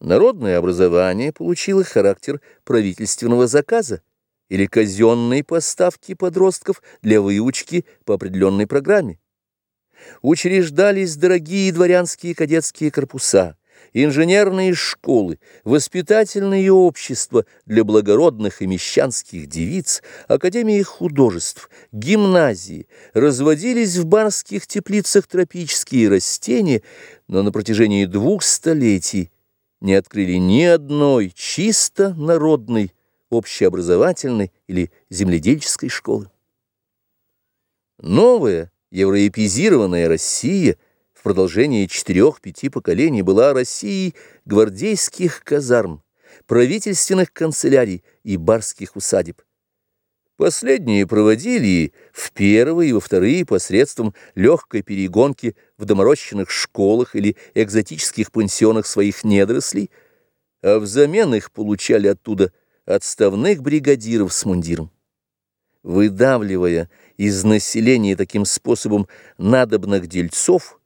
Народное образование получило характер правительственного заказа или казенной поставки подростков для выучки по определенной программе. Учреждались дорогие дворянские кадетские корпуса, инженерные школы, воспитательные общества для благородных и мещанских девиц, академии художеств, гимназии, разводились в барских теплицах тропические растения, но на протяжении двух столетий не открыли ни одной чисто народной, общеобразовательной или земледельческой школы. Новая евроэпизированная Россия в продолжении четырех-пяти поколений была Россией гвардейских казарм, правительственных канцелярий и барских усадеб. Последние проводили в первые и во вторые посредством легкой перегонки в доморощенных школах или экзотических пансионах своих недорослей, а взамен их получали оттуда отставных бригадиров с мундиром. Выдавливая из населения таким способом надобных дельцов,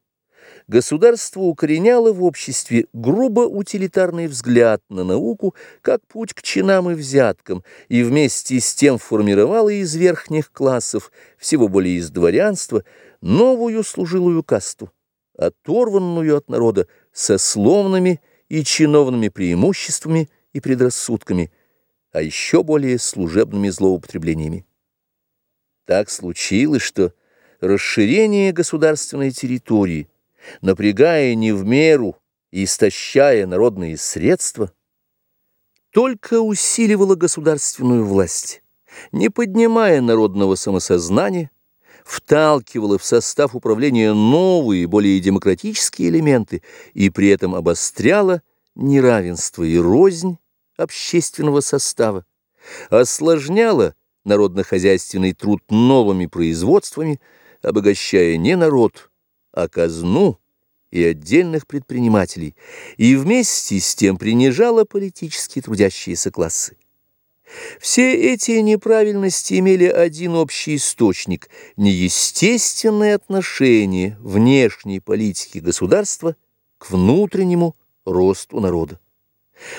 государство укореняло в обществе грубо утилитарный взгляд на науку как путь к чинам и взяткам, и вместе с тем формировало из верхних классов, всего более из дворянства, новую служилую касту, оторванную от народа сословными и чиновными преимуществами и предрассудками, а еще более служебными злоупотреблениями. Так случилось, что расширение государственной территории – напрягая не в меру и истощая народные средства, только усиливала государственную власть, не поднимая народного самосознания, вталкивала в состав управления новые, более демократические элементы и при этом обостряла неравенство и рознь общественного состава, осложняла народно-хозяйственный труд новыми производствами, обогащая не народ, а казну и отдельных предпринимателей, и вместе с тем принижала политически трудящиеся классы. Все эти неправильности имели один общий источник – неестественное отношение внешней политики государства к внутреннему росту народа.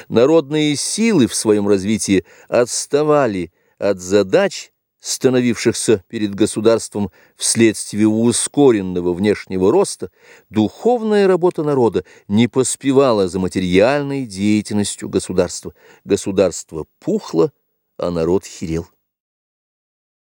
Народные силы в своем развитии отставали от задач, становившихся перед государством вследствие ускоренного внешнего роста, духовная работа народа не поспевала за материальной деятельностью государства. Государство пухло, а народ херел.